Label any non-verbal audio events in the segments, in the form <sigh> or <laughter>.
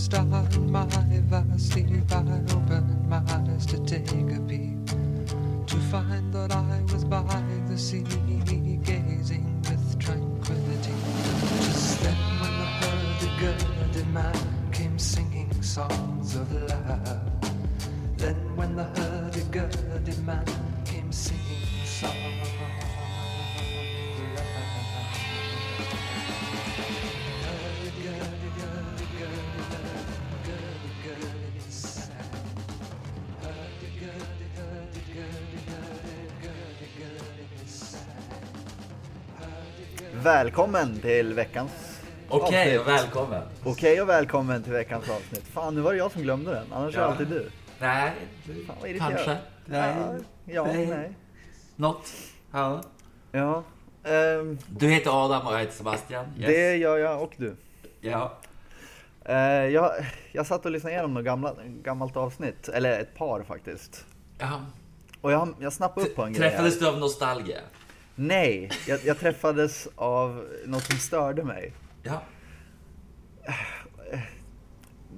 stop Välkommen till veckans Okej, avsnitt. och välkommen. Okej och välkommen till veckans avsnitt. Fan, nu var det jag som glömde den. Annars är Ja. det alltid du. Nej, Fan, vad kanske. Nej. Ja, Nej. nej. Något. Ja. Ja. Ehm, Du heter Adam och jag heter Sebastian. Yes. Det gör jag och du. Ja. Eh, jag, jag satt och lyssnade igenom något gamla, gammalt avsnitt. Eller ett par faktiskt. ja. Och jag, jag snappade upp på en grej. Träffades du av nostalgia? Nej, jag, jag träffades av något som störde mig. Ja.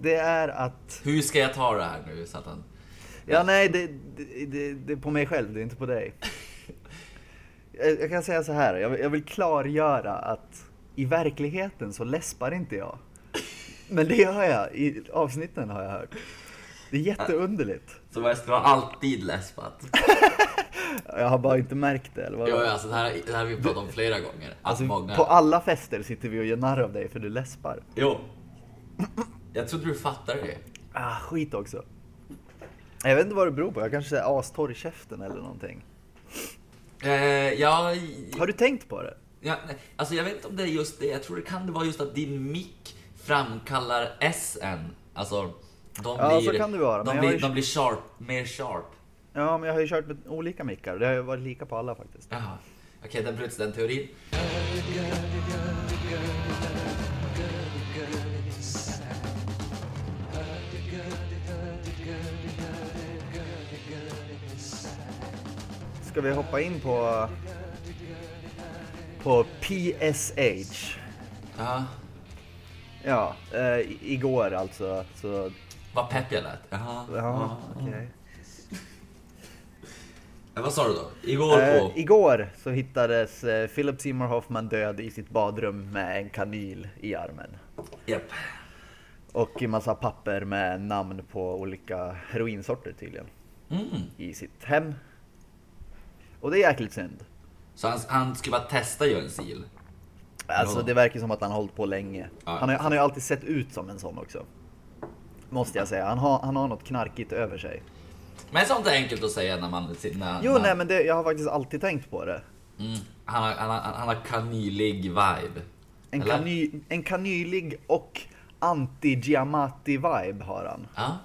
Det är att... Hur ska jag ta det här nu han... Ja, nej, det, det, det, det är på mig själv, det är inte på dig. Jag, jag kan säga så här, jag, vill- jag vill klargöra att i verkligheten så läspar inte jag. Men det gör jag, i avsnitten har jag hört. Det är jätteunderligt. Så West har alltid läspat. <laughs> Jag har bara inte märkt det, eller vad? Jo, alltså det här, det här har vi pratat om flera gånger. Att Alltså, många... På alla fester sitter vi och gör narr av dig för du läspar. Jo. Jag trodde du fattade det. Ah, skit också. Jag vet inte vad det beror på, jag kanske är astorr i käften eller någonting. Eh, ja, Har du tänkt på det? ja, nej, alltså jag vet inte om det är just det. Jag tror det kan vara just att din mick framkallar SN. Alltså, de Ja, blir... så kan det vara, De blir, ju- de blir sharp, mer sharp. Ja, men jag har ju kört med olika mickar. Det har ju varit lika på alla faktiskt. Jaha. Okej, där bryts den teorin. Ska vi hoppa in på på PSH? Ja. Ja, eh, igår alltså. Så, Vad pepp jag lät. Jaha. ja, okej. Eh, Vad sa du då? Igår på... Eh, igår så hittades eh, Philip Seymour Hoffman död i sitt badrum med en kanyl i armen. Japp. Och en massa papper med namn på olika heroinsorter tydligen. Mm. I sitt hem. Och det är jäkligt synd. Så han, han skulle bara testa göra en sil. Alltså Ja. det verkar som att han har hållit på länge. Ja. Han, har, han har ju alltid sett ut som en sån också. Måste jag säga. Han har, han har något knarkigt över sig. Men sånt är enkelt att säga när man... När, Jo, när, nej men det, jag har faktiskt alltid tänkt på det. Mm. Han, har, han, har, han har kanylig vibe. En, Eller? kany, en kanylig och anti-Giamatti-vibe har han. Ja.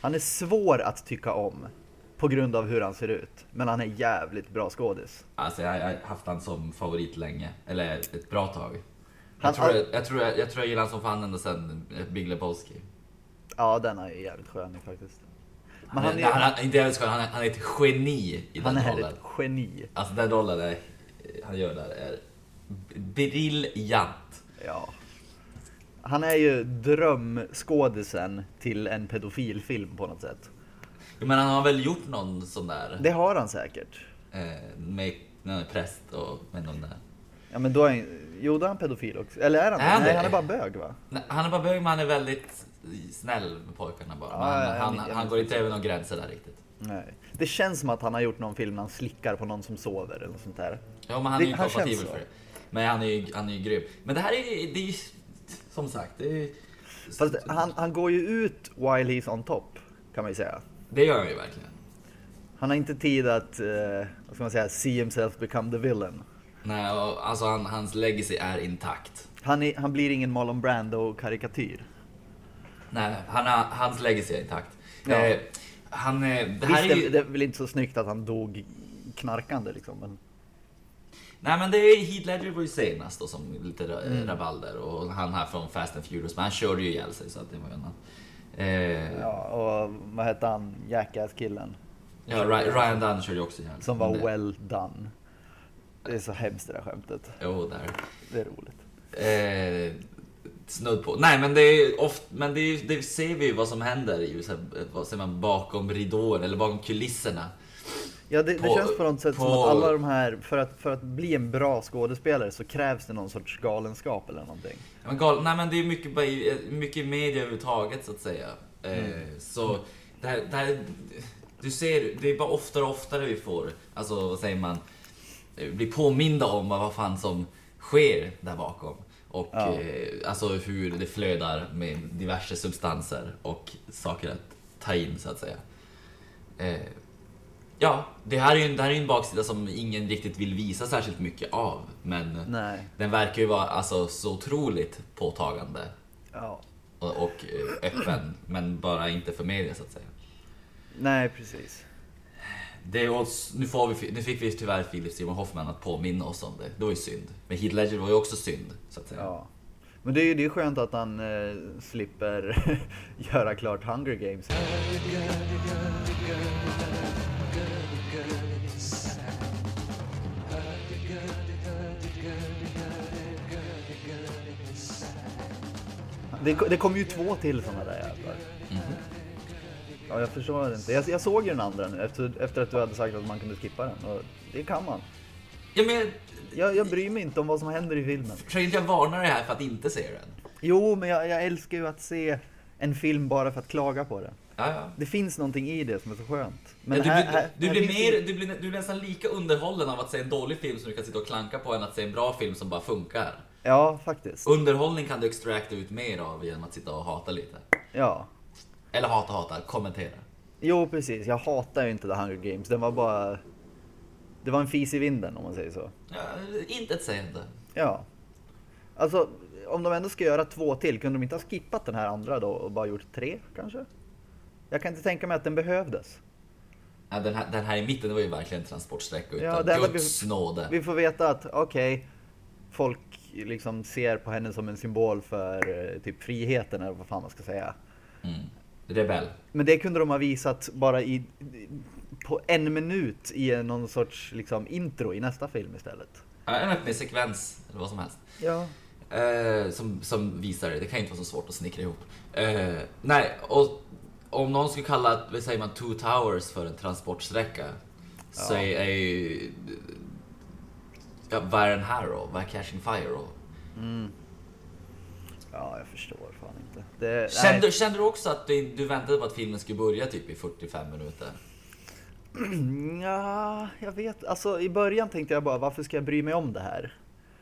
Han är svår att tycka om. På grund av hur han ser ut. Men han är jävligt bra skådis. Alltså jag har haft han som favorit länge. Eller ett bra tag. Han- Jag tror jag, jag, tror jag, jag, tror jag gillar han som fan ända sen Big Lebowski. Ja, den är jävligt skön faktiskt. Men Han, han är, är, han, han, inte jävligt skön, han, är, han är ett geni i han den är rollen. ett geni. Alltså den rollen är, han gör där är briljant. Ja. Han är ju drömskådisen till en pedofilfilm på något sätt. Men han har väl gjort någon sån där Det har han säkert. eh, med han är präst och med någon där. Ja men då är han, jo då är han pedofil också. Eller är han Är han Nej det? han är bara bög va? Nej, Han är bara bög men han är väldigt snäll med pojkarna bara. Ja, han, ja, han, jag han går inte över några gränser där riktigt. Nej. Det känns som att han har gjort någon film när han slickar på någon som sover eller något sånt där. Ja men han Det- är ju han kompatibel för det. Men han är ju, han är ju grym. Men det här är, ju, som sagt, det är, Fast han, han går ju ut while he's on top, kan man ju säga. det gör han ju verkligen. Han har inte tid att, eh, vad ska man säga, see himself become the villain. Nej, och, alltså han, hans legacy är intakt. Han, är, han blir ingen Marlon Brando-karikatyr. Nej, han har, hans legacy är intakt. Ja. Eh, han, eh, det Visst, här är ju... det, är väl inte så snyggt att han dog knarkande liksom, men... Nej men det är Heath Ledger var ju senast då som lite Mm. rabalder och han här från Fast and Furious, men han körde ju ihjäl sig så att det var ju annat. Eh, Ja, och vad hette han, Jackass-killen? ja, Ry- Ryan Dunn körde ju också ihjäl. Som var det- well done. Det är så hemskt det där skämtet. Jo, där. Det är roligt. Eh, Snudd på. Nej, men det är ofta, men det, är, det ser vi ju vad som händer i, så här, vad säger man, bakom ridåer eller bakom kulisserna. Ja, det, det På- känns på något sätt som på- att alla de här, för att, för att bli en bra skådespelare så krävs det någon sorts galenskap eller någonting. Men gal, nej men det är mycket, mycket media överhuvudtaget så att säga. Eh, så det här, det här, du ser, det är bara oftare och oftare vi får, alltså vad säger man, eh, bli påminda om vad vad fan som sker där bakom. Och Ja. eh, alltså hur det flödar med diverse substanser och saker att ta in så att säga. Eh, ja, det här är ju en, det här är ju en baksida som ingen riktigt vill visa särskilt mycket av. Men Nej. den verkar ju vara alltså, så otroligt påtagande Ja. och, och eh, öppen, men bara inte för media så att säga. Nej, precis. Det oss, nu, får vi, nu fick vi tyvärr Philip Seymour Hoffman att påminna oss om det. Det var ju synd. Men Heath Ledger var ju också synd, så att säga. Ja. Men det är ju det är skönt att han eh, slipper <laughs> göra klart Hunger Games. Det, det kommer ju två till sådana där jävlar. Ja, jag förstår inte. Jag, jag såg ju den andra nu efter, efter att du hade sagt att man kunde skippa den. Och det kan man. Ja, men Jag, jag bryr mig inte om vad som händer i filmen. försök inte jag varna dig här för att inte se den. Jo, men jag, jag älskar ju att se en film bara för att klaga på det. Ja, ja. Det finns någonting i det som är så skönt. Men Ja, du, här, blir, här, du, blir finns mer, det- du, blir, du blir nästan lika underhållen av att se en dålig film som du kan sitta och klanka på än att se en bra film som bara funkar. Ja, faktiskt. Underhållning kan du extracta ut mer av genom att sitta och hata lite. Ja. Eller hata, hata, kommentera. Jo, precis. Jag hatar ju inte The Hunger Games. Den var bara... Det var en fis i vinden om man säger så. Ja, inte ett sägande. Ja. Alltså, om de ändå ska göra två till, kunde de inte ha skippat den här andra då och bara gjort tre kanske? Jag kan inte tänka mig att den behövdes. Ja, den, här, den här i mitten det var ju verkligen en transportsträcka Ja, utan det enda guds vi- nåde. Vi får veta att, okej, folk liksom ser på henne som en symbol för eh, typ friheten eller vad fan man ska säga. Mm. Rebell. Men det kunde de ha visat bara i, på en minut i någon sorts liksom, intro i nästa film istället. Ja, En öppning sekvens, eller vad som helst. Ja. Eh, som, som visar det. Det kan inte vara så svårt att snickra ihop. Eh, nej, och om någon skulle kalla, vad säger man, Two Towers för en transportsträcka. Så Ja. är, är ju... Ja, vad är den här då? Vad är Catching Fire då? Ja, jag förstår Det, Kände, nej. kände du också att du, du väntade på att filmen skulle börja typ i 45 minuter? <clears throat> Ja, jag vet. Alltså i början tänkte jag bara, varför ska jag bry mig om det här?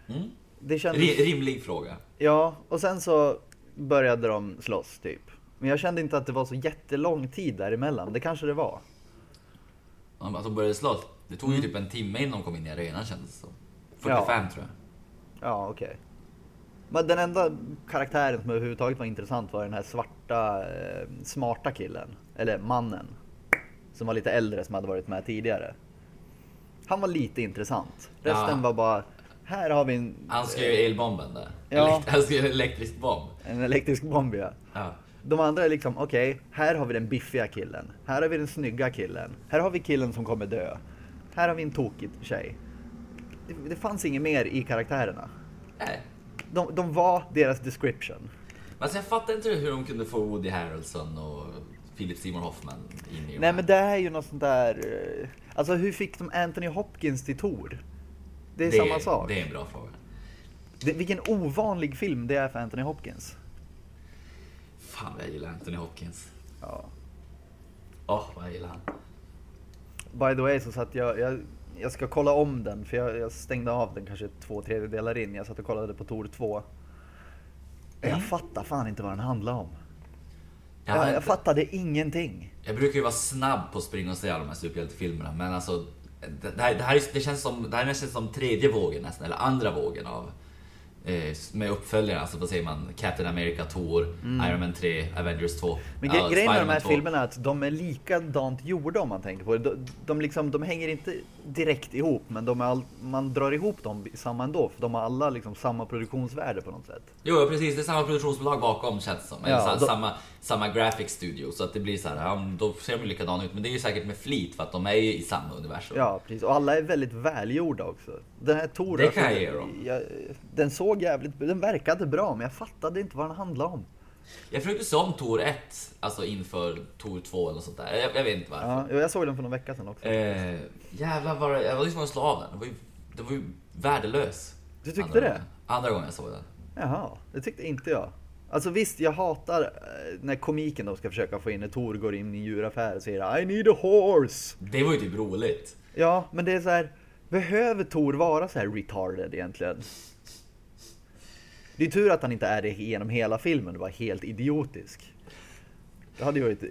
Mm? Det kändes... Ri- rimlig fråga. Ja, och sen så började de slåss typ. Men jag kände inte att det var så jättelång tid däremellan. Det kanske det var. Att de började slåss. Det tog ju Mm. typ en timme innan de kom in i arenan kändes det som. 45 tror jag. Ja, okej. Men den enda karaktären som överhuvudtaget var intressant var den här svarta, eh, smarta killen. Eller mannen. Som var lite äldre, som hade varit med tidigare. Han var lite intressant. Resten Ja. var bara, här har vi en, Han skrev ju elbomben där. Ja. <laughs> Han skrev en elektrisk bomb. en elektrisk bomb ja. Ja. De andra är liksom, okej, här har vi den biffiga killen. Här har vi den snygga killen. Här har vi killen som kommer dö. Här har vi en tokig tjej. Det, det fanns inget mer i karaktärerna. Nej. De, de var deras description. Men alltså jag fattar inte hur de kunde få Woody Harrelson och Philip Seymour Hoffman in i Nej här. men det är ju något sånt där... eh, Alltså hur fick de Anthony Hopkins till Tor? Det är samma sak. Det är en bra fråga. Det, vilken ovanlig film det är för Anthony Hopkins. Fan vad jag gillar Anthony Hopkins. Ja. Åh, vad jag gillar han. By the way så satt jag, jag, jag ska kolla om den för jag, jag stängde av den kanske två tredjedelar in. Jag satt och kollade på Tor 2. Jag Mm. fattar fan inte vad den handlar om. Jag, Jag, jag fattade ingenting. jag brukar ju vara snabb på att springa och se alla de här superhjältefilmerna, men alltså det, här, det, här, är- det känns som, det här är nästan som tredje vågen nästan, eller andra vågen av eh, med uppföljare, alltså vad säger man, Captain America, Thor, Iron Man 3, Avengers 2. Mm. Men gre- grejen med de här Spider-Man 2. filmerna är att de är likadant gjorda om man tänker på det. De, de, liksom, de hänger inte direkt ihop men de är all, man drar ihop dem samma ändå för de har alla liksom samma produktionsvärde på något sätt. Jo, precis. Det är samma produktionsbolag bakom känns det som. Eller Ja, sa- då- samma, samma graphic studio. Så att det blir så här, ja, då ser de likadana ut. Men det är ju säkert med flit för att de är ju i samma universum. Ja precis och alla är väldigt välgjorda också. Den här Tor Det kan jag ge dem. jag, Den såg såg jävligt, den verkade bra men jag fattade inte vad den handlade om. Jag försökte se om Tor 1, alltså inför Tor 2 eller något sånt där. Jag, jag vet inte varför. Ja, jag såg den för någon vecka sedan också. Eh, jävlar vad det... Jag var liksom slå av den. Den var ju, den var ju värdelös. Du tyckte andra det? Gången. Andra gången jag såg den. Jaha, det tyckte inte jag. Alltså visst, jag hatar eh, när komiken då ska försöka få in när Tor går in i en djuraffär och säger I need a horse. Det var ju typ roligt. Ja, men det är så här. Behöver Tor vara så här retarded egentligen? Det är tur att han inte är det genom hela filmen och var helt idiotisk. Det hade ju varit,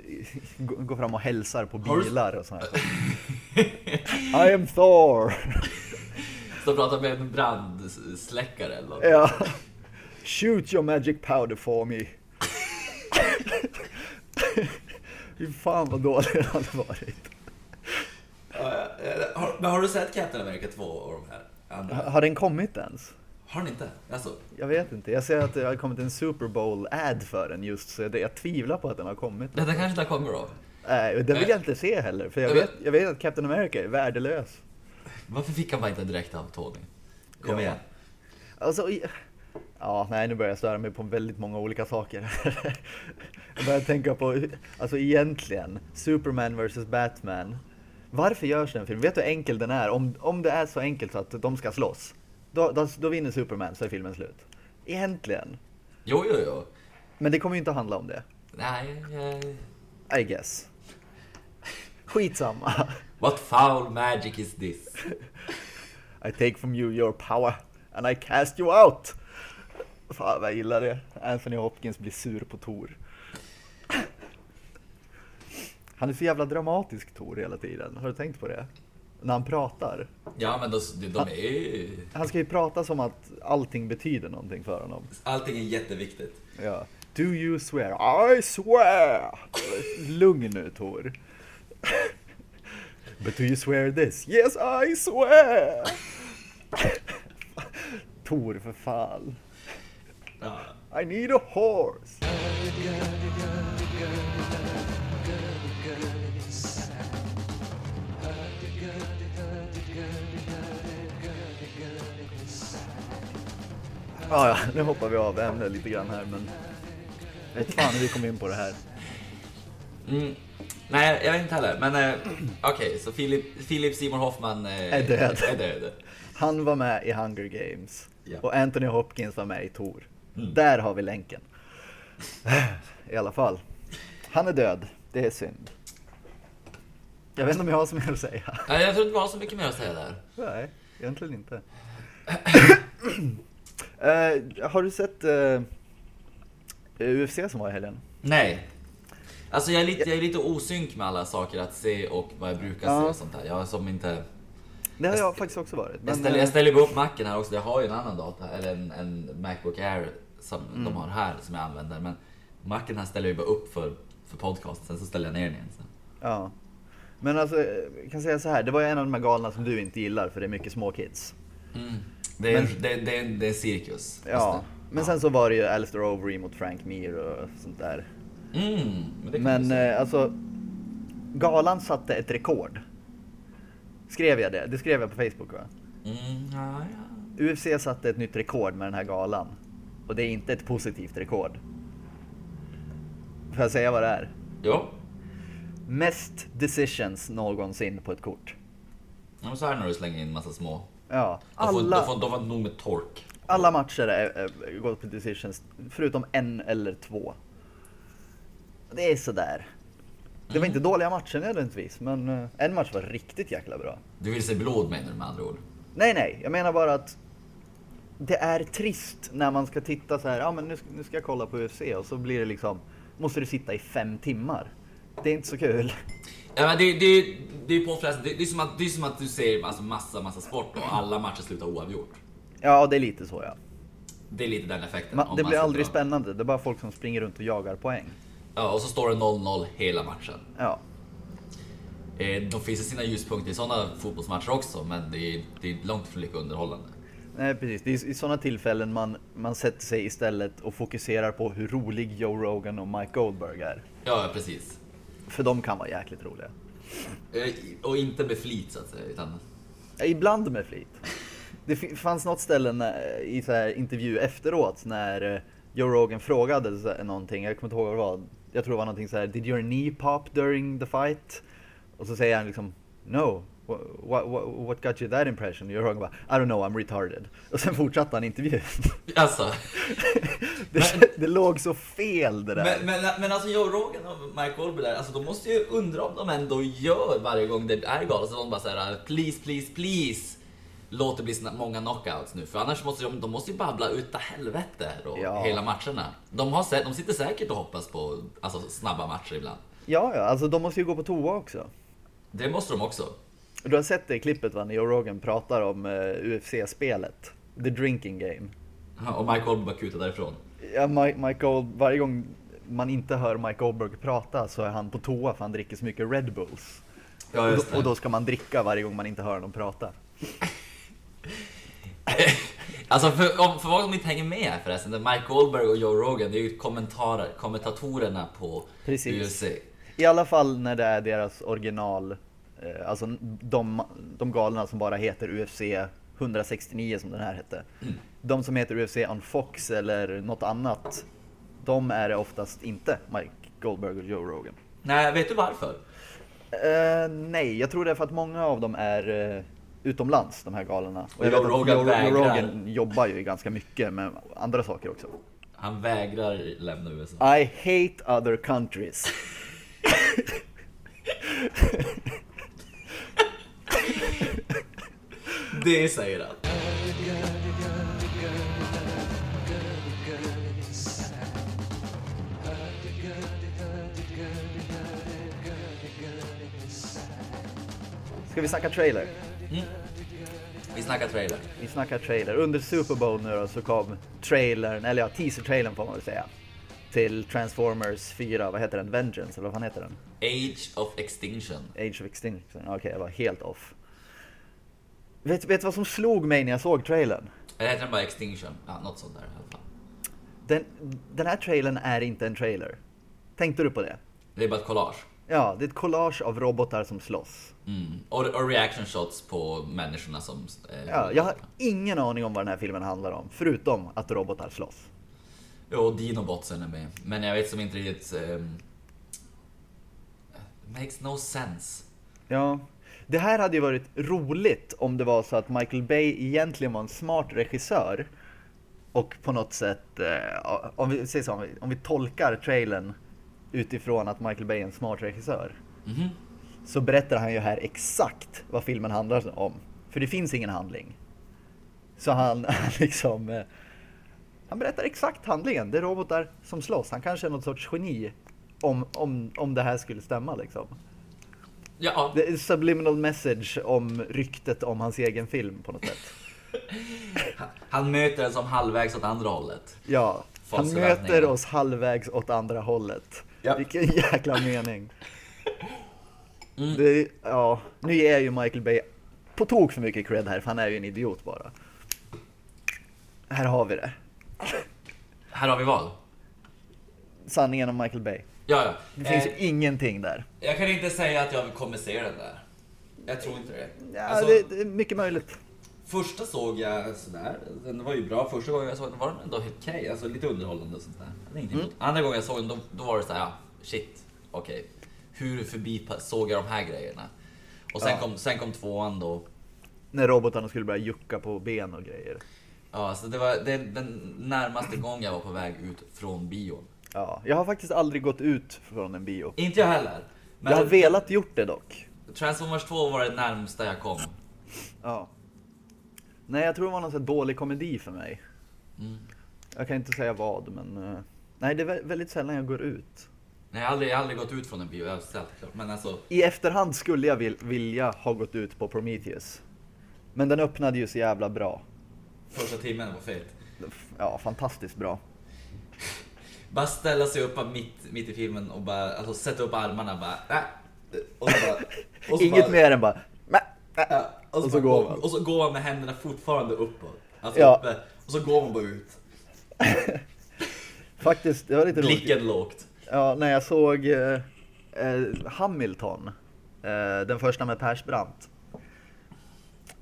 <laughs> gå fram och hälsar på bilar och sånt här. <laughs> <laughs> I am Thor! <laughs> Så pratade med en brandsläckare eller något. Ja. Shoot your magic powder for me. <laughs> Fy fan vad dålig den hade varit. Har, men har du sett Captain America 2 och de här andra? Ha- Har den kommit ens? Har ni inte? Alltså, Jag vet inte. Jag ser att det har kommit en Super Bowl-ad för den just så jag, jag tvivlar på att den har kommit. detta kanske inte kommer då. Nej, det vill jag inte se heller. För jag vet, jag vet att Captain America är värdelös. Varför fick han bara inte direkt av Tony? Kom Ja. igen. Alltså, ja, nej nu börjar jag störa mig på väldigt många olika saker. <laughs> jag börjar tänka på, alltså egentligen, Superman vs Batman. Varför görs den filmen? Vet du hur enkel den är? Om, om det är så enkelt så att de ska slåss, då, då, då vinner Superman så är filmen slut. Egentligen. Jo, jo, jo. Men det kommer ju inte att handla om det. Nej, eh, I guess. Skitsamma. What foul magic is this? I take from you your power and I cast you out. Fan vad jag gillar det. Anthony Hopkins blir sur på Tor. Han är så jävla dramatisk Tor hela tiden. Har du tänkt på det? När han pratar. Ja, men de, de är ju... Han ska ju prata som att allting betyder någonting för honom. Allting är jätteviktigt. Ja. Do you swear? I swear! Lugn nu Tor. But do you swear this? Yes I swear! Tor för fan. I need a horse! Ah, ja, nu hoppar vi av ämnet lite grann här men... Jag vet fan hur vi kom in på det här. Mm. Nej, jag vet inte heller. Men eh, okej, så Philip, Philip Seymour Hoffman eh, Är död. Är död. Han var med i Hunger Games Ja. och Anthony Hopkins var med i Tor. Mm. Där har vi länken. I alla fall. Han är död. Det är synd. Jag vet inte om jag har så mer att säga. Nej, jag tror inte vi har så mycket mer att säga där. Nej, egentligen inte. Eh, har du sett uh, UFC som var i helgen? Nej. Alltså jag är, lite, jag är lite osynk med alla saker att se och vad jag brukar se Ja. och sånt där. Jag som inte... Det har jag faktiskt också varit. Jag ställer, eh, jag ställer upp macken här också. Jag har ju en annan data, eller en, en Macbook Air som Mm. de har här som jag använder. Men macken här ställer jag ju bara upp för, för podcast, sen så ställer jag ner den igen. Så. Ja. Men alltså, jag kan säga så här. Det var ju en av de här galorna som du inte gillar för det är mycket små kids. Mm. Det, är, Men- det, det, är, det är cirkus. Ja. Det. Men sen så var det ju Alistair Overy mot Frank Mir och sånt där. Mm, men Men eh, alltså, galan satte ett rekord. Skrev jag det? Det skrev jag på Facebook va? Mm, ja, ja. UFC satte ett nytt rekord med den här galan. Och det är inte ett positivt rekord. Får jag säga vad det är? Jo. Mest decisions någonsin på ett kort. Ja, men så är det när du slänger in massa små. Ja, alla, de får, de får nog med tork. alla matcher är, är, går på decisions, förutom en eller två. Det är sådär. Det var Mm. inte dåliga matcher nödvändigtvis, men eh, en match var riktigt jäkla bra. Du vill se blod menar du med andra ord? Nej, nej, jag menar bara att det är trist när man ska titta så här, ja men nu, nu ska jag kolla på UFC och så blir det liksom, måste du sitta i fem timmar. Det är inte så kul. Ja, men det, det, det är påfrestande. Det, det, är som att, det är som att du ser alltså, massa, massa sport och alla matcher slutar oavgjort. Ja, det är lite så ja. Det är lite den effekten. Man, det man blir ska aldrig spännande, det är bara folk som springer runt och jagar poäng. Ja, och så står det 0-0 hela matchen. Ja, Eh, De finns ju sina ljuspunkter i sådana fotbollsmatcher också, men det är, det är långt ifrån lika underhållande. nej precis. Det är i sådana tillfällen man, man sätter sig istället och fokuserar på hur rolig Joe Rogan och Mike Goldberg är. Ja, precis. För de kan vara jäkligt roliga. Eh, Och inte med flit så att säga, utan... Ibland med flit. Det fanns något ställe när, i så här intervju efteråt när eh, Joe Rogan frågade någonting, jag kommer inte ihåg vad det var. Jag tror det var någonting så här, Did your knee pop during the fight? Och så säger han liksom No, what, what, what got you that impression? Joe Rogan bara I don't know, I'm retarded. <laughs> Och sen fortsatte han intervjun. <laughs> Alltså. <laughs> det, Men- det låg så fel det där. Men, men, men alltså Joe Rogan och Mike Goldberg där, alltså de måste ju undra om de ändå gör varje gång det är galet. Så de bara såhär, please, please, please. Låt det bli sna- många knockouts nu, för annars måste de, de måste ju babbla utav helvete då, Ja. hela matcherna. De, har, de sitter säkert och hoppas på alltså, snabba matcher ibland. Ja, ja, alltså de måste ju gå på toa också. Det måste de också. Du har sett det i klippet va, när Joe Rogan pratar om eh, UFC-spelet. The drinking game. Ja, Och Mike Goldberg kutar därifrån. Ja, Mike, Mike Gold, varje gång man inte hör Mike Goldberg prata så är han på toa för han dricker så mycket Red Bulls. Ja, och, då, och då ska man dricka varje gång man inte hör honom prata. <laughs> Alltså för, om, för vad som inte hänger med här förresten, Mike Goldberg och Joe Rogan, det är ju kommentarer, kommentatorerna på Precis. UFC. I alla fall när det är deras original, eh, alltså de, de galna som bara heter UFC 169 som den här hette. Mm. De som heter UFC on Fox eller något annat, de är det oftast inte Mike Goldberg och Joe Rogan. Nej, vet du varför? Eh, nej, jag tror det är för att många av dem är eh, utomlands, de här galorna. Och jag Joe vet att Rogan Joe, Joe vägrar. Rogan jobbar ju ganska mycket med andra saker också. Han vägrar lämna USA. I hate other countries. <laughs> Det säger han. Ska vi snacka trailer? Vi snackar trailer. Vi snackar trailer. Under Super Bowl nu då så kom trailern, eller ja teaser-trailern får man väl säga. Till Transformers 4, vad heter den? Vengeance, eller vad fan heter den? Age of Extinction. Age of Extinction. Okej, jag var helt off. Vet du vad som slog mig när jag såg trailern? Eller heter den bara Extinction? Ja, något sånt där i alla fall. Den, den här trailern är inte en trailer. Tänkte du på det? Det är bara ett collage. Ja, det är ett collage av robotar som slåss. Mm. Och, och reaction shots på människorna som... Eh, Ja, jag har ingen aning om vad den här filmen handlar om, förutom att robotar slåss. Jo, och Dinobotsen är med. Men jag vet som inte riktigt... ehm, makes no sense. Ja, det här hade ju varit roligt om det var så att Michael Bay egentligen var en smart regissör och på något sätt, eh, om vi säger så, om vi, om vi tolkar trailern utifrån att Michael Bay är en smart regissör Mhm. så berättar han ju här exakt vad filmen handlar om. För det finns ingen handling. Så han, <laughs> han liksom, eh, han berättar exakt handlingen. Det är robotar som slåss. Han kanske är något sorts geni om, om, om det här skulle stämma liksom. Ja, Det är subliminal message om ryktet om hans egen film på något sätt. <laughs> han möter en som halvvägs åt andra hållet. Ja, han möter oss halvvägs åt andra hållet. Ja. Vilken jäkla mening. <laughs> Mm. Det, ja, nu ger ju Michael Bay på tok för mycket cred här, för han är ju en idiot bara. Här har vi det. Här har vi vad? Sanningen om Michael Bay. Ja, ja. Det finns Eh, ju ingenting där. Jag kan inte säga att jag kommer se den där. Jag tror inte det. Ja, Alltså, det, det är mycket möjligt. Första såg jag sådär, den var ju bra. Första gången jag såg den var den ändå helt okej, alltså lite underhållande och sånt där. Det är ingenting emot. Andra gången jag såg den, då, då var det såhär, ja, shit, okej. Hur förbi såg jag de här grejerna? Och sen, Ja. kom, sen kom tvåan då. När robotarna skulle börja jucka på ben och grejer. Ja, så det var det, den närmaste gången jag var på väg ut från bion. Ja, jag har faktiskt aldrig gått ut från en bio. Inte jag heller. Men Jag har velat gjort det dock. Transformers 2 var det närmsta jag kom. Ja. Nej, jag tror det var någon sån dålig komedi för mig. Mm. Jag kan inte säga vad, men... eh, nej, det är vä- väldigt sällan jag går ut. Nej, jag har aldrig, jag har aldrig gått ut från en bio, jag klart. Men alltså, I efterhand skulle jag vil- vilja ha gått ut på Prometheus. Men den öppnade ju så jävla bra. första timmen var fet. Ja, fantastiskt bra. <laughs> Bara ställa sig upp mitt, mitt i filmen och bara alltså, sätta upp armarna bara, äh. och bara, och <laughs> Inget bara, mer än bara... Mä. Ja, och, så Och så går gå- man. Och så går man med händerna fortfarande uppåt. Alltså Ja. uppe. Och så går man bara ut. <laughs> Faktiskt, det var lite roligt. Blicken lågt. Ja, när jag såg eh, eh, Hamilton, eh, den första med Persbrandt.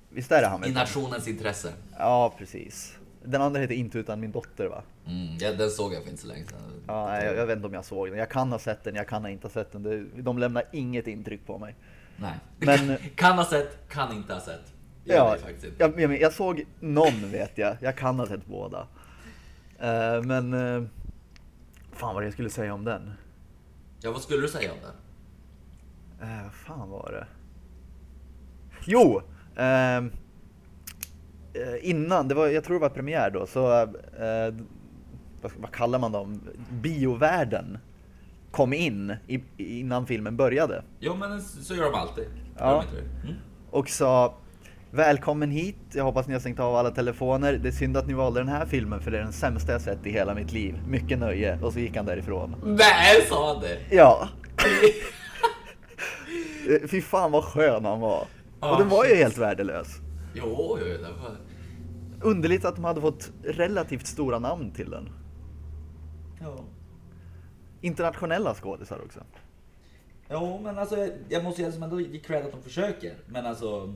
Visst är det I Hamilton? nationens intresse. Ja, precis. Den andra heter Inte utan min dotter va? Mm, ja, den såg jag för inte så länge sedan. Ja, jag, jag vet inte om jag såg den. Jag kan ha sett den, jag kan ha inte ha sett den. De lämnar inget intryck på mig. Nej. Men- kan ha sett, kan inte ha sett. Gör Ja, jag, jag, jag såg någon vet jag. Jag kan ha sett båda. Eh, men... eh, fan vad jag skulle säga om den. Ja, vad skulle du säga om den? Uh, vad fan var det? Jo! eh, innan, det var, jag tror det var premiär då, så... vad, vad kallar man dem? Biovärlden kom in i, innan filmen började. Jo, men så gör de alltid. Ja. Mm. och sa Välkommen hit, jag hoppas ni har stängt av alla telefoner. Det är synd att ni valde den här filmen för det är den sämsta jag sett i hela mitt liv. Mycket nöje. Och så gick han därifrån. Nej, sa han det? Ja. <laughs> Eh, Fy fan vad skön han var. Ah, Och den var ju shit. helt värdelös. Jo, jo, det var... Underligt att de hade fått relativt stora namn till den. Ja. Internationella skådisar också. Jo, men alltså jag, jag måste ju ändå ge cred att de försöker. Men alltså...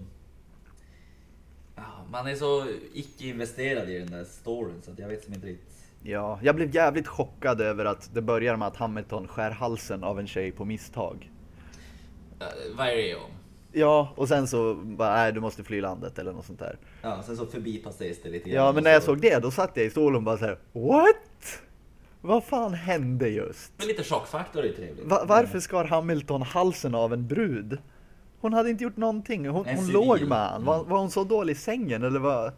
Man är så icke-investerad i den där storyn så att jag vet som inte riktigt. Ja, jag blev jävligt chockad över att det börjar med att Hamilton skär halsen av en tjej på misstag. Uh, vad är det om? Ja, och sen så bara, nej du måste fly landet eller något sånt där. Ja, sen så förbipasseras det lite grann. Ja, men när jag så- såg det, då satt jag i stolen och bara såhär, what? Vad fan hände just? Men lite chockfaktor är trevligt. Va- varför skar Hamilton halsen av en brud? Hon hade inte gjort någonting, hon, hon låg med han. Var, Mm. var hon så dålig i sängen eller vad?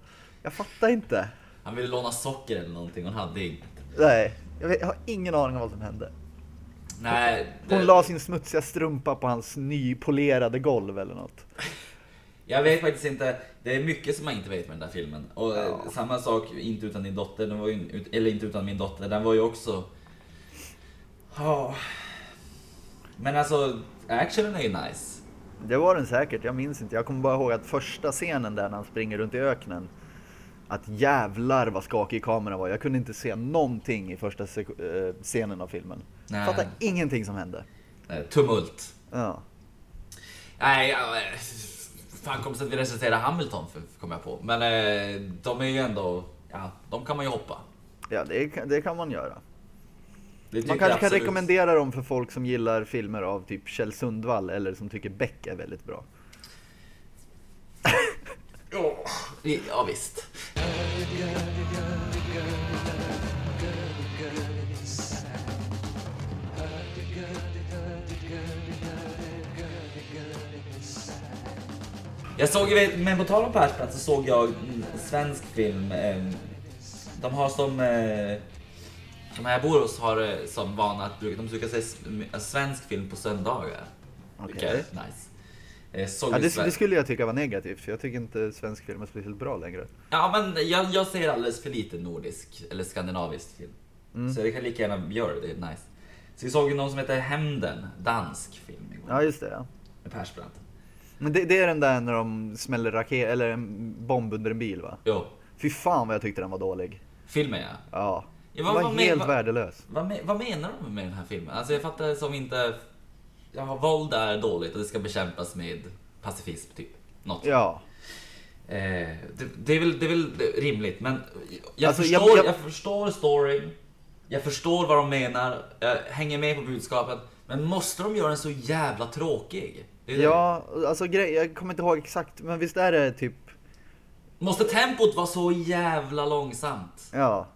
Jag fattar inte. Han ville låna socker eller någonting, hon hade inte. Nej, jag, vet, jag har ingen aning om vad som hände. Nej, Hon det- la sin smutsiga strumpa på hans nypolerade golv eller något. Jag vet faktiskt inte. Det är mycket som man inte vet med den där filmen. Och eh, Ja. samma sak, Inte utan din dotter, den var ju, eller Inte utan min dotter, den var ju också... Ja. Men alltså, actionen är ju nice. Det var den säkert, jag minns inte. Jag kommer bara ihåg att första scenen där när han springer runt i öknen. Att jävlar vad skakig kameran var. Jag kunde inte se någonting i första eh, scenen av filmen. Nej. Fattade ingenting som hände. Eh, Tumult. Ja. Nej, ja, eh, fan kom att vi recenserar Hamilton, för- kom jag på. Men eh, de är ju ändå, ja, de kan man ju hoppa. Ja, det, kan- det kan man göra. Det Man kanske kan rekommendera dem för folk som gillar filmer av typ Kjell Sundvall eller som tycker Beck är väldigt bra. Ja, visst. Jag såg men på tal om Persbrandt så såg jag en svensk film. eh, De har som, eh, de här jag bor hos har eh, som vana att bruka- de brukar se en svensk film på söndagar. Okej. Är nice. Eh, Ja, det, det skulle jag tycka var negativt för jag tycker inte svensk film är speciellt bra längre. Ja, men jag, jag ser alldeles för lite nordisk eller skandinavisk film. Mm. Så jag kan lika gärna göra det, det är nice. Så vi såg ju någon som heter Hämnden, dansk film igår. Ja, just det. Ja. Med Persbrandt. Men det, det är den där när de smäller raket eller en bomb under en bil va? Jo, Fy fan vad jag tyckte den var dålig. filmen ja. Ja. Ja, Den var vad men- helt vad- värdelös. Vad, me, vad menar de med den här filmen? Alltså jag fattar som inte... Ja, våld är dåligt och det ska bekämpas med pacifism, typ. Något. Ja. Eh, det, det, är väl, det är väl rimligt, men jag, Alltså, jag- förstår, jag, jag- förstår storyn. Jag förstår vad de menar. Jag hänger med på budskapet. Men måste de göra den så jävla tråkig? Det är det. Ja, alltså grej, jag kommer inte ihåg exakt, men visst är det typ, Måste tempot vara så jävla långsamt? ja.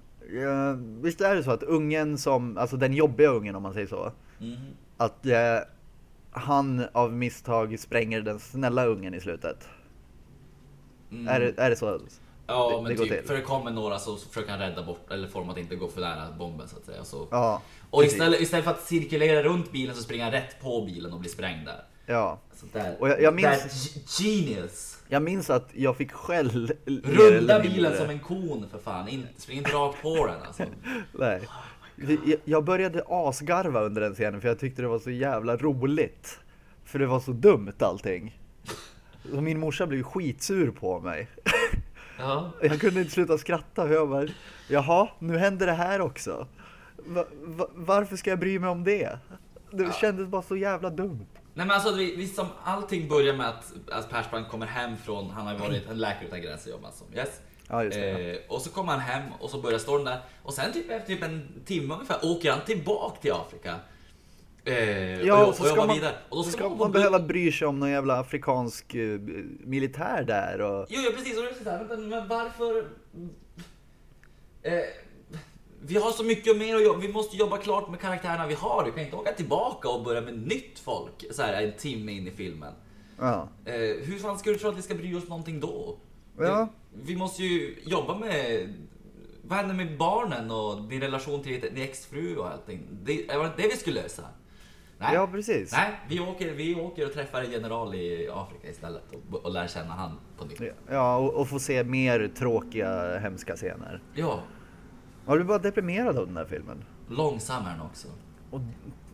visst är det så att ungen som, alltså den jobbiga ungen om man säger så. Mhm. Att eh, han av misstag spränger den snälla ungen i slutet. Mm. Är, det, är det så? Ja, det- men det typ, för det kommer några så försöker han rädda bort, eller få dem att inte gå för nära bomben så att säga. Så. Ja. och istället, istället för att cirkulera runt bilen så springer han rätt på bilen och blir sprängd där. Ja. Så där. Och jag- jag minns- genius! Jag minns att jag fick skäll. eller bilen som en kon för fan, In, spring inte rakt på den alltså. <laughs> Nej. Jag- började asgarva under den scenen för jag tyckte det var så jävla roligt. För det var så dumt allting. Och min morsa blev skitsur på mig. <laughs> Ja. Jag kunde inte sluta skratta för jag bara, jaha, nu händer det här också. Va, va, varför ska jag bry mig om det? Det kändes bara så jävla dumt. Nej men alltså vi, vi som allting börjar med att, att Persbrandt kommer hem från, han har ju varit en läkare utan gränser jobbat som. Yes. Ja, just det. Eh, och så kommer han hem och så börjar storyn där. Och sen typ efter typ en timme ungefär åker han tillbaka till Afrika. Eh, Ja, och, och så och ska man, vidare. Och då ska, ska man, man behöva bry sig om någon jävla afrikansk eh, militär där och... Jo, ja, precis. Och det är så här, men varför... Eh, vi har så mycket mer att jobba. Vi måste jobba klart med karaktärerna vi har. Vi kan inte åka tillbaka och börja med nytt folk så här en timme in i filmen. Ja. Eh, hur fan ska du tro att vi ska bry oss någonting då? Ja. Eh, Vi måste ju jobba med... Vad händer med barnen och din relation till din exfru och allting? Det det var det vi skulle lösa. Nej. Ja, precis. Nej, vi åker, vi åker och träffar en general i Afrika istället och, och lär känna han på nytt. Ja, och, och få se mer tråkiga, hemska scener. Ja, Jag blir bara deprimerad av den där filmen. långsam är den också. Och,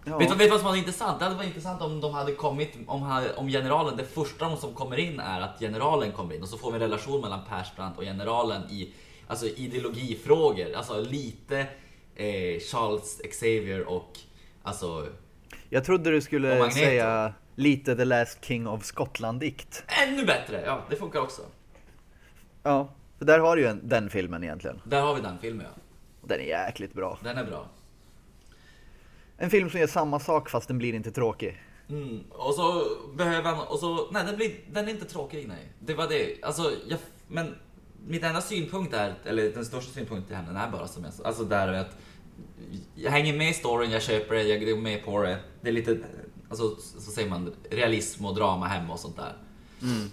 ja. Vet, du, vet du vad som var intressant? Det hade varit intressant om de hade kommit, om, om generalen, det första som kommer in är att generalen kommer in och så får vi en relation mellan Persbrandt och generalen i alltså ideologifrågor. Alltså lite eh, Charles Xavier och alltså Jag trodde du skulle säga lite The Last King of Scotland-dikt. ännu bättre. Ja, det funkar också. Ja, för där har du ju en, den filmen egentligen. Där har vi den filmen ja. Den är jäkligt bra. Den är bra. En film som gör samma sak fast den blir inte tråkig. Mm. Och så behöver han, och så, nej den, blir, den är inte tråkig nej. Det var det. Alltså, jag, men mitt enda synpunkt är, eller den största synpunkten till henne är bara som jag sa, alltså där är att jag hänger med i storyn, jag köper det, jag går med på det. Det är lite, alltså så säger man, realism och drama hemma och sånt där.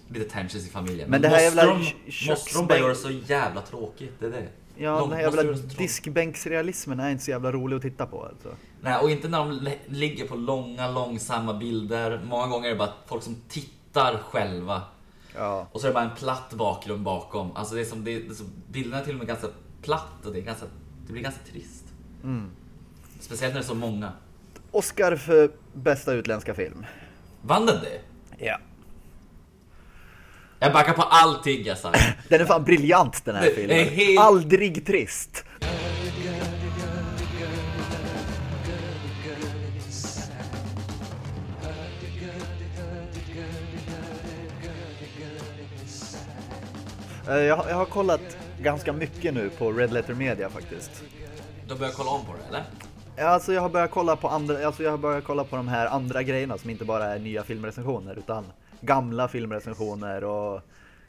Lite tensions i familjen. Mm. Men det här måste jävla de, måste de bara göra så jävla tråkigt? Det är det. Ja, de den här jävla diskbänksrealismen är inte så jävla rolig att titta på alltså. Nej, och inte när de ligger på långa, långsamma bilder. Många gånger är det bara folk som tittar själva. Ja. Och så är det bara en platt bakgrund bakom. Alltså det är som, det är, bilderna är till och med ganska platt och det, är ganska, det blir ganska trist. Mm. Speciellt när det är så många. Oscar för bästa utländska film. Vann den det? Ja. Jag backar på allting jag sa. <laughs> Den är fan briljant den här Det är filmen. helt- Aldrig trist. Eh, Jag, har- har kollat ganska mycket nu på Red Letter Media faktiskt. Du börjar kolla om på det, eller? Alltså jag har börjat kolla på andra, alltså jag har börjat kolla på de här andra grejerna som inte bara är nya filmrecensioner utan gamla filmrecensioner och,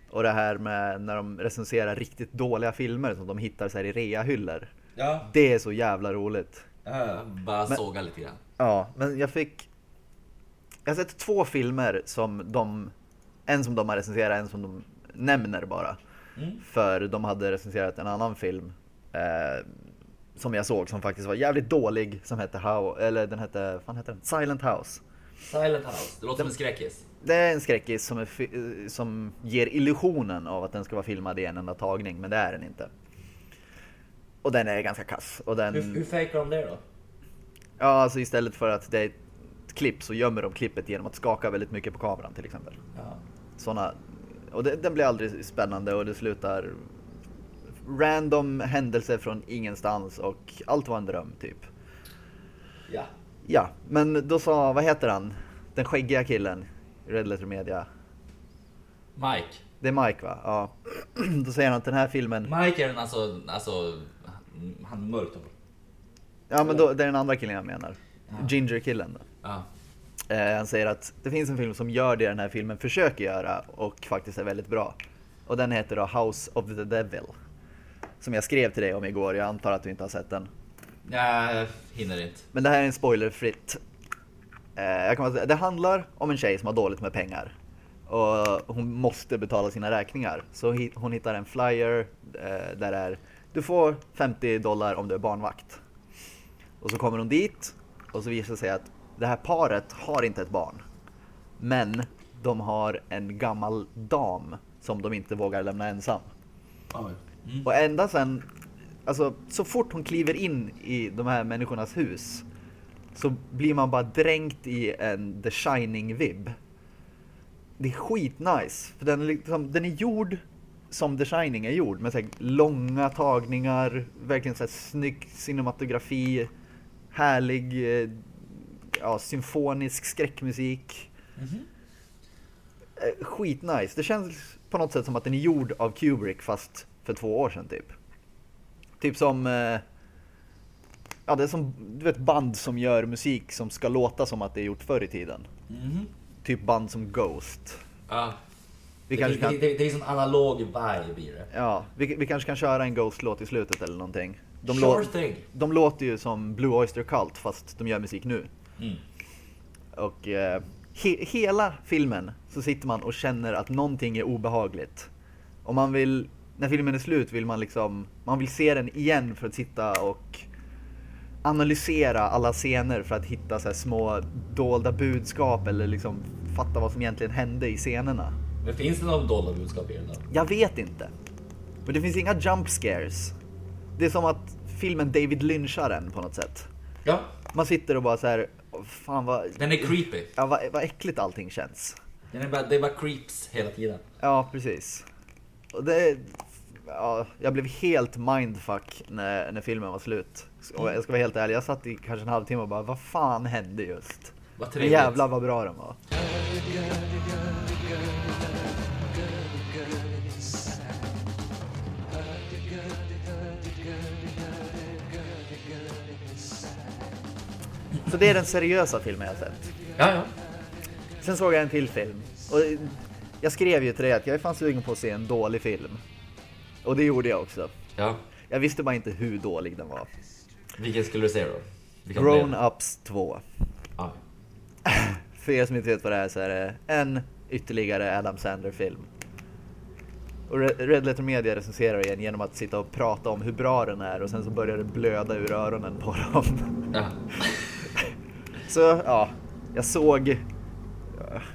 och det här med när de recenserar riktigt dåliga filmer som de hittar så här i reahyllor. Ja. Det är så jävla roligt. Jag bara Men- såga lite grann. Ja, men jag fick... Jag har sett två filmer som de... En som de har recenserat, en som de nämner bara. Mm. För de hade recenserat en annan film eh, som jag såg som faktiskt var jävligt dålig som hette How, eller den hette, vad fan hette den? Silent House. Silent House. Det låter som en skräckis. Det är en skräckis som, är, som ger illusionen av att den ska vara filmad i en enda tagning, men det är den inte. Och den är ganska kass. Och den... Hur, hur fejkar de det då? Ja, alltså istället för att det är ett klipp så gömmer de klippet genom att skaka väldigt mycket på kameran till exempel. Ja. Såna, och det, den blir aldrig spännande och det slutar random händelser från ingenstans och allt var en dröm typ. ja. Ja, men då sa, vad heter han? Den skäggiga killen Red Letter Media. Mike. Det är Mike va? Ja. <clears throat> Då säger han att den här filmen, Mike är den alltså, alltså han- han mörkt ja men då, det är den andra killen jag menar. Ginger-killen då. Ja. Eh, han säger att det finns en film som gör det den här filmen försöker göra och faktiskt är väldigt bra. Och den heter då House of the Devil. Som jag skrev till dig om igår, jag antar att du inte har sett den. Jag hinner inte. Men det här är en spoilerfritt. Eh, jag kan säga, det handlar om en tjej som har dåligt med pengar. Och hon måste betala sina räkningar. Så hon hittar en flyer eh, där det är du får 50 dollar om du är barnvakt. Och så kommer hon dit och så visar det sig att det här paret har inte ett barn. Men de har en gammal dam som de inte vågar lämna ensam. Mm. Och ända sen, alltså så fort hon kliver in i de här människornas hus så blir man bara dränkt i en The Shining-vibb. Det är skitnice, för den är, liksom, den är gjord som The Shining är gjord med så långa tagningar, verkligen så här snygg cinematografi, härlig, eh, ja, symfonisk skräckmusik. Eh, Skitnice. Det känns på något sätt som att den är gjord av Kubrick fast för två år sedan typ. Typ som... Ja, det är som du vet band som gör musik som ska låta som att det är gjort förr i tiden. Mhm. Typ band som Ghost. Ja. Vi det, kanske det, kan, det, det är en analog vibe i det. ja, vi, vi kanske kan köra en Ghost-låt i slutet eller någonting. De, sure lå- thing. de låter ju som Blue Oyster Cult fast de gör musik nu. Mm. Och eh, he- hela filmen så sitter man och känner att någonting är obehagligt. Och man vill, när filmen är slut vill man liksom, man vill se den igen för att sitta och analysera alla scener för att hitta så här små dolda budskap eller liksom fatta vad som egentligen hände i scenerna. Men finns det någon dolda budskap i den då? Jag vet inte. Men det finns inga jump scares. Det är som att filmen David lynchar en på något sätt. Ja. Man sitter och bara så här, "Åh, fan vad, Den är creepy. ja, vad, vad äckligt allting känns. Den är bara, det är bara creeps hela tiden. Ja, precis. Och det, ja, jag blev helt mindfuck när, när filmen var slut. Och jag ska vara helt ärlig, jag satt i kanske en halvtimme och bara, vad fan hände just? Vad Men trevligt. jävlar vad bra den var. Så det är den seriösa filmen jag sett. Ja, ja. Sen såg jag en till film. Och jag skrev ju till dig att jag är fan sugen på att se en dålig film. Och det gjorde jag också. Ja. Jag visste bara inte hur dålig den var. Vilken skulle du säga då? Grown? Ups 2. Ja. <laughs> För er som inte vet vad det är så är det en ytterligare Adam Sandler-film. Och Re- Red Letter Media recenserar den genom att sitta och prata om hur bra den är och sen så börjar det blöda ur öronen på dem. ja. <laughs> Så ja, jag såg,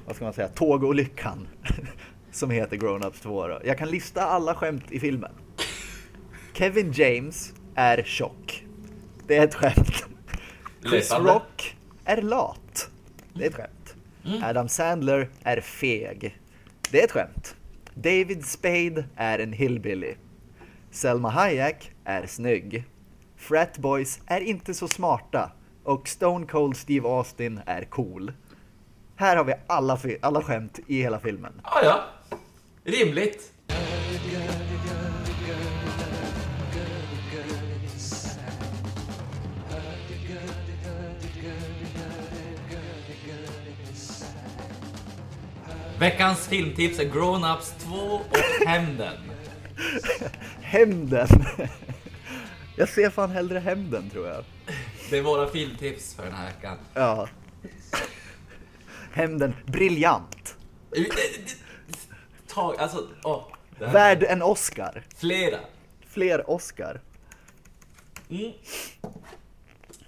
vad ska man säga, tågolyckan. <laughs> Som heter Grown Ups 2 då. Jag kan lista alla skämt i filmen. Kevin James är tjock. Det är ett skämt. Chris. Rock är lat. Det är ett skämt. Adam Sandler är feg. Det är ett skämt. David Spade är en hillbilly. Selma Hayek är snygg. Frat Boys är inte så smarta. Och Stone Cold Steve Austin är cool. Här har vi alla, alla skämt i hela filmen. Ja, ja. Rimligt. Veckans filmtips är Grown Ups 2 och Hämnden. <laughs> Hämnden! <laughs> Jag ser fan hellre hämnden tror jag. Det är våra filmtips för den här veckan. Ja. Hämnden, briljant! Ta, alltså, åh. här- Värd en Oscar. Flera. Fler Oscar. Mm.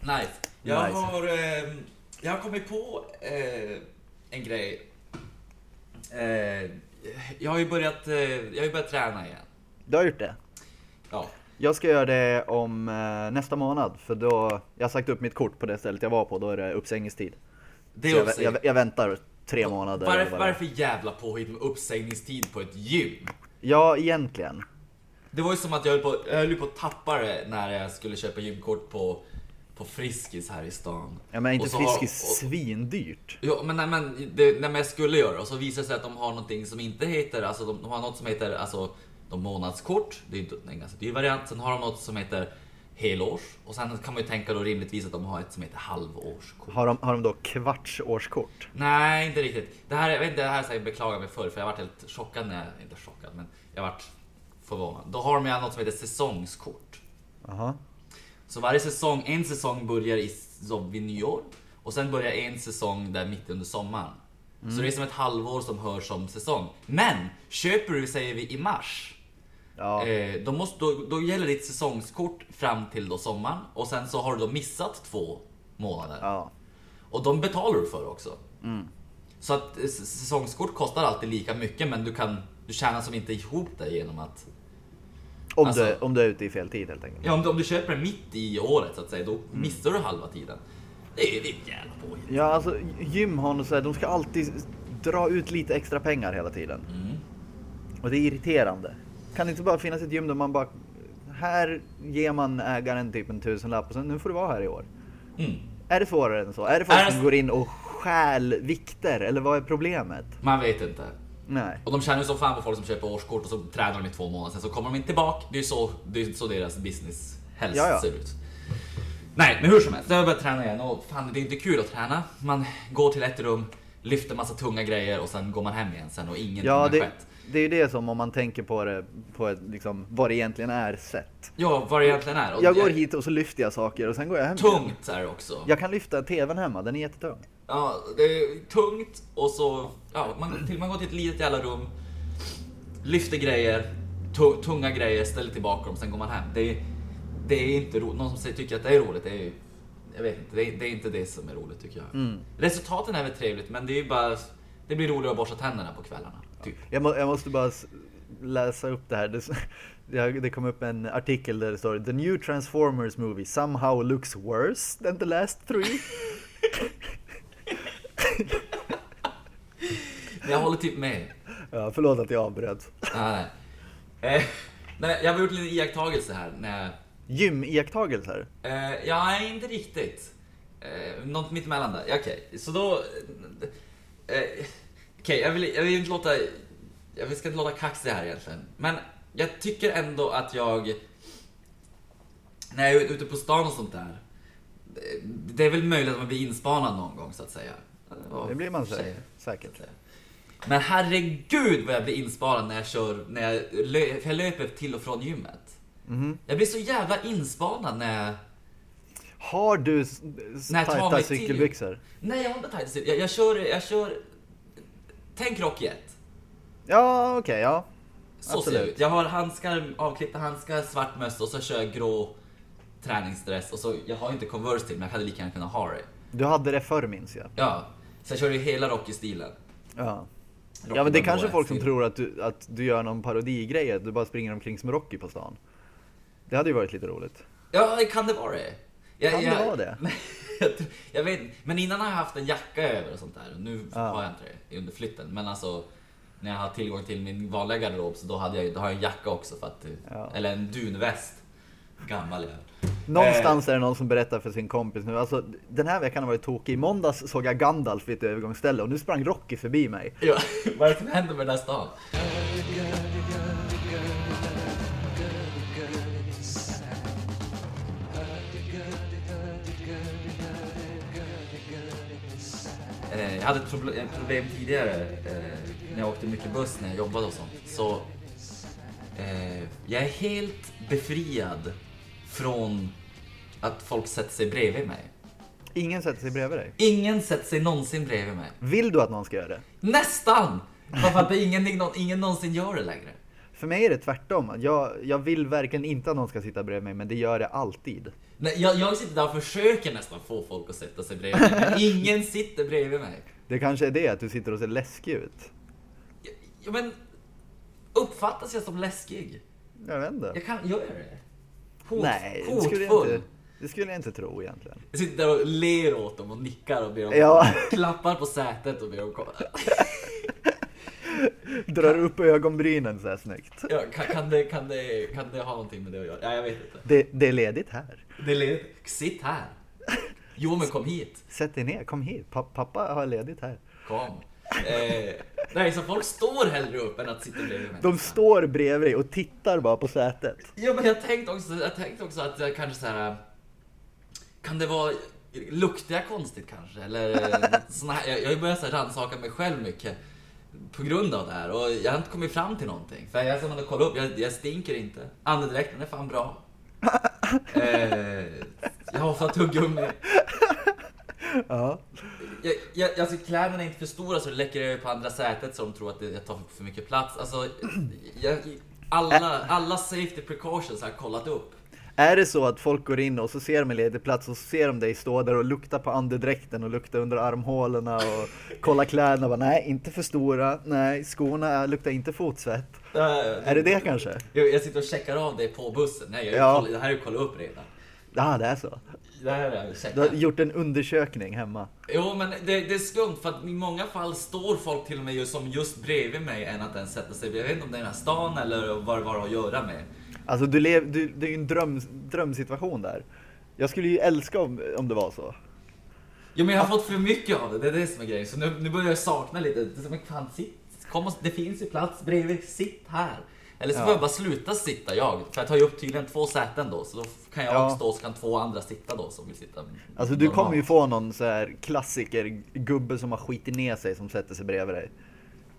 Nice. Jag, Nice. Har, eh, jag har kommit på eh, en grej. Eh, jag har ju börjat, eh, jag har ju börjat träna igen. Du har gjort det? Ja. Jag ska göra det om eh, nästa månad för då, jag har sagt upp mitt kort på det stället jag var på, då är det uppsägningstid. Det är jag, jag, jag väntar tre månader. Varför, varför jävla påhitt med uppsägningstid på ett gym? Ja, egentligen. Det var ju som att jag höll på, jag höll ju på att tappa det när jag skulle köpa gymkort på, på Friskis här i stan. Ja men inte så har- Friskis och- svindyrt. Jo, men, nej, men det, nej, men jag skulle göra det och så visade det sig att de har någonting som inte heter, alltså de, de har något som heter alltså, de månadskort, det är inte- en ganska dyr variant. Sen har de något som heter helårs och sen kan man ju tänka då rimligtvis att de har ett som heter halvårskort. Har de, har de då kvartsårskort? Nej, inte riktigt. Det här, jag vet inte, det här jag beklagar mig för, för jag varit helt chockad när jag, inte chockad, men jag varit förvånad. Då har de ju något som heter säsongskort. Jaha. Så varje säsong, en säsong börjar i, som vid nyår och sen börjar en säsong där mitt under sommaren. Så det är som ett halvår som hör som säsong. Men köper du, säger vi i mars, Ja. eh, då, måste, då, då gäller ditt säsongskort fram till då sommaren och sen så har du då missat två månader. ja. Och de betalar du för också. Så att eh, säsongskort kostar alltid lika mycket men du kan du tjänar som inte ihop det genom att Om, Alltså- du, om du är ute i fel tid helt enkelt. Ja, om du, om du köper den mitt i året så att säga, då missar du halva tiden. Det är är ett jävla påhitt. Ja, alltså gym har så här, de ska alltid dra ut lite extra pengar hela tiden. Mm. Och det är irriterande. Kan det inte bara finnas ett gym där man bara, här ger man ägaren typ en tusenlapp och sen nu får du vara här i år. Mm. Är det svårare än så? Är det folk Är som går in och stjäl vikter, eller vad är problemet? Man vet inte. Nej. Och de tjänar ju som fan på folk som köper årskort och så tränar de i två månader, sen så kommer de inte tillbaka. Det är ju så, det är så deras business helst Ja, ja. ser ut. Nej, men hur som helst, jag har börjat träna igen och fan det är inte kul att träna. Man går till ett rum, lyfter massa tunga grejer och sen går man hem igen sen och ingenting Ja, har det, skett. Det är ju det som om man tänker på det, på ett, liksom, vad det egentligen är sett. Ja, vad det egentligen är. Och Jag går hit och så lyfter jag saker och sen går jag hem. Tungt är det också. Jag kan lyfta tvn hemma, den är jättetung. Ja, det är tungt och så, ja, man, till, man går till ett litet jävla rum, lyfter grejer, tu, tunga grejer, ställer tillbaka dem, sen går man hem. Det är, det är inte roligt. Någon som säger, tycker att det är roligt, det är ju- jag vet inte, det är, det är inte det som är roligt tycker jag. Mm. Resultaten är väl trevligt, men det är ju bara, det blir roligare att borsta tänderna på kvällarna. Typ. Jag, må, jag måste bara läsa upp det här. Det, <laughs> det, kom upp en artikel där det står The new Transformers movie somehow looks worse than the last three. <laughs> Jag håller typ med. Ja, förlåt att jag avbröt. Nej, nej. Eh, <laughs> nej, jag har gjort lite iakttagelse här när Gym-iakttagelser. Eh, ja, inte riktigt. Eh, något mittemellan där. Okej, så då... Eh, Okej, jag, vill, jag vill inte låta... Jag ska inte låta kaxig här egentligen. Men jag tycker ändå att jag... När jag är ute på stan och sånt där. det- är väl möjligt att man blir inspanad någon gång så att säga. Det blir man Tjejer, säkert. Men herregud vad jag blir inspanad när jag kör, när jag, lö, jag löper till och från gymmet. Mhm. Jag blir så jävla inspanad när jag Har du tajta cykelbyxor? Nej, jag har inte tajta jag, jag kör, jag kör... Tänk Rocky 1. Ja, okej, ja. Så Absolut. ser det ut. Jag har handskar, avklippta handskar, svart mössa och så kör jag grå träningsdress och så, jag har inte Converse till men jag hade lika gärna kunnat ha det. Du hade det förr minns jag. Ja, så jag kör ju hela Rocky-stilen. Ja. Rocky Ja men det är kanske folk som tror att du, att du gör någon parodigrej, att du bara springer omkring som Rocky på stan. Det hade ju varit lite roligt. Ja, kan det vara det? Jag, Kan det jag, vara det? <laughs> jag, <laughs> tror- jag vet Men innan har jag haft en jacka över och sånt där. Nu Ja. har jag inte det under flytten. Men alltså, när jag har tillgång till min vanliga garderob så då, hade jag, då har jag en jacka också. För att, Ja. Eller en dunväst. Gammal jävel. Någonstans är det någon som berättar för sin kompis nu, alltså den här veckan har varit tokig. I måndags såg jag Gandalf vid ett övergångsställe och nu sprang Rocky förbi mig. Ja, <laughs> vad är det som händer med den här stan? Jag hade ett proble- ett problem tidigare eh, när jag åkte mycket buss när jag jobbade och sånt. Så eh, jag är helt befriad från att folk sätter sig bredvid mig. Ingen sätter sig bredvid dig. Ingen sätter sig någonsin bredvid mig. Vill du att någon ska göra det? Nästan! Bara för att ingen, ingen någonsin gör det längre. För mig är det tvärtom. Jag, jag vill verkligen inte att någon ska sitta bredvid mig, men det gör det alltid. Nej, jag, jag sitter där och försöker nästan få folk att sätta sig bredvid mig, men ingen sitter bredvid mig. Det kanske är det, att du sitter och ser läskig ut. Ja, men uppfattas jag som läskig? Jag vet inte. Jag kan, gör jag det? Hot, Nej, det skulle, jag inte, det skulle jag inte tro egentligen. Jag sitter där och ler åt dem och nickar och ber dem Ja. klappar på sätet och ber dem komma. <laughs> <laughs> Drar upp ögonbrynen så här snyggt. Ja, kan, kan, det, kan, det, kan det ha någonting med det att göra? Ja, jag vet inte. Det, det är ledigt här. Det är ledigt. Sitt här. Jo, men kom hit. Sätt dig ner, kom hit. Pa- pappa har ledigt här. Kom. Eh, nej, så folk står hellre upp än att sitta bredvid mig. De står bredvid och tittar bara på sätet. Ja, men jag tänkte också, jag tänkte också att jag kanske så här. Kan det vara, luktar jag konstigt kanske? Eller eh, såna här, jag, jag här rannsaka mig själv mycket på grund av det här och jag har inte kommit fram till någonting. För jag ska kolla upp, jag, jag stinker inte. Andedräkten är fan bra. <laughs> Eh, jag har ofta tuggummi. Ja. Jag, jag, alltså kläderna är inte för stora så det läcker över på andra sätet så de tror att jag tar för mycket plats. Alltså, jag, alla, alla safety precautions har jag kollat upp. Är det så att folk går in och så ser de en ledig plats och så ser de dig stå där och lukta på andedräkten och lukta under armhålorna och kolla kläderna och bara, nej, inte för stora, nej, skorna luktar inte fotsvett. Är det det kanske? Jag, jag sitter och checkar av det på bussen. Nej, jag, Ja. det här har jag kollat upp redan. Ja, det är så. Det här har jag Du har gjort en undersökning hemma. Jo, men det, det är skumt för att i många fall står folk till och med just, som just bredvid mig än att ens sätta sig. Jag vet inte om det är den här stan eller vad det var att göra med. Alltså, du lev, du, det är ju en dröm, drömsituation där. Jag skulle ju älska om, om det var så. Jo men jag har fått för mycket av det, det är det som är grejen. Så nu, nu börjar jag sakna lite. Det är fan, sitt, kom och, det finns ju plats bredvid, sitt här. Eller så Ja. får jag bara sluta sitta jag. För jag tar ju upp tydligen två säten då. Så då kan jag Ja. stå så kan två andra sitta då som vill sitta Alltså du normalt. kommer ju få någon så här klassiker gubbe som har skitit ner sig som sätter sig bredvid dig.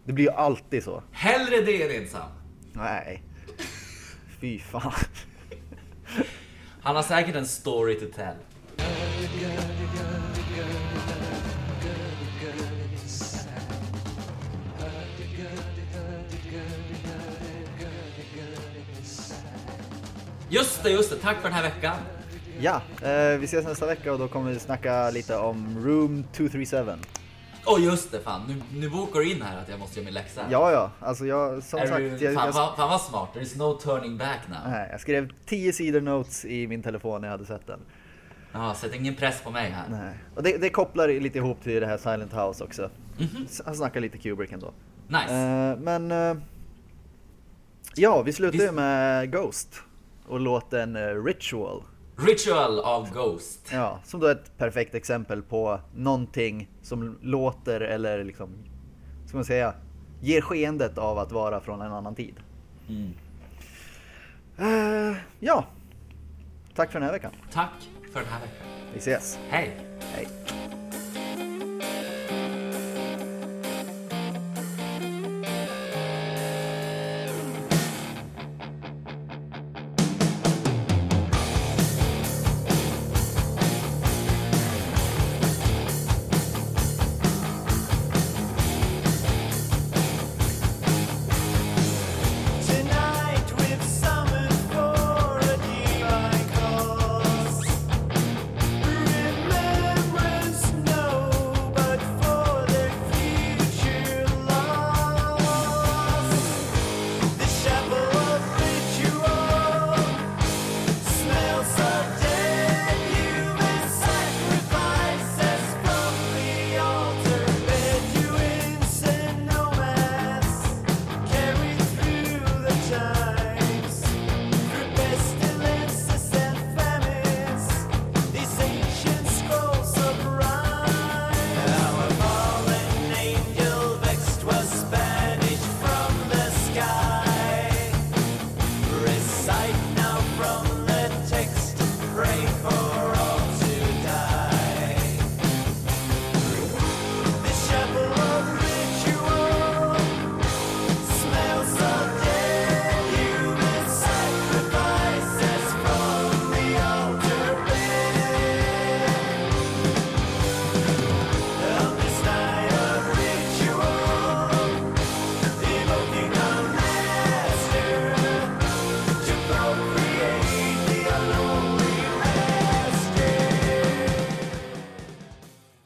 Det blir ju alltid så. Hellre det än ensam. Nej. Fy fan. <laughs> Han har säkert en story to tell. Just det, just det. Tack för den här veckan. Ja, eh, vi ses nästa vecka och då kommer vi snacka lite om Room 237. Och just det, fan. Nu, nu bokar du in här att jag måste göra min läxa. Ja, ja, alltså jag som är sagt, du, jag, fan, jag, fan, fan vad smart. There is no turning back now. nej, jag skrev 10 sidor notes i min telefon när jag hade sett den. Ja, sätt ingen press på mig här. Nej. Och det, det kopplar lite ihop till det här Silent House också. Mhm. Han snackar lite Kubrick ändå. Nice. Eh, men eh, ja, vi slutar ju med Ghost och låten eh, Ritual. Ritual of Ghost. Ja, som då är ett perfekt exempel på någonting som låter eller liksom, ska man säga, ger skeendet av att vara från en annan tid. Mm. Eh, ja, tack för den här veckan. Tack för den här veckan. Vi ses. Hej! Hej.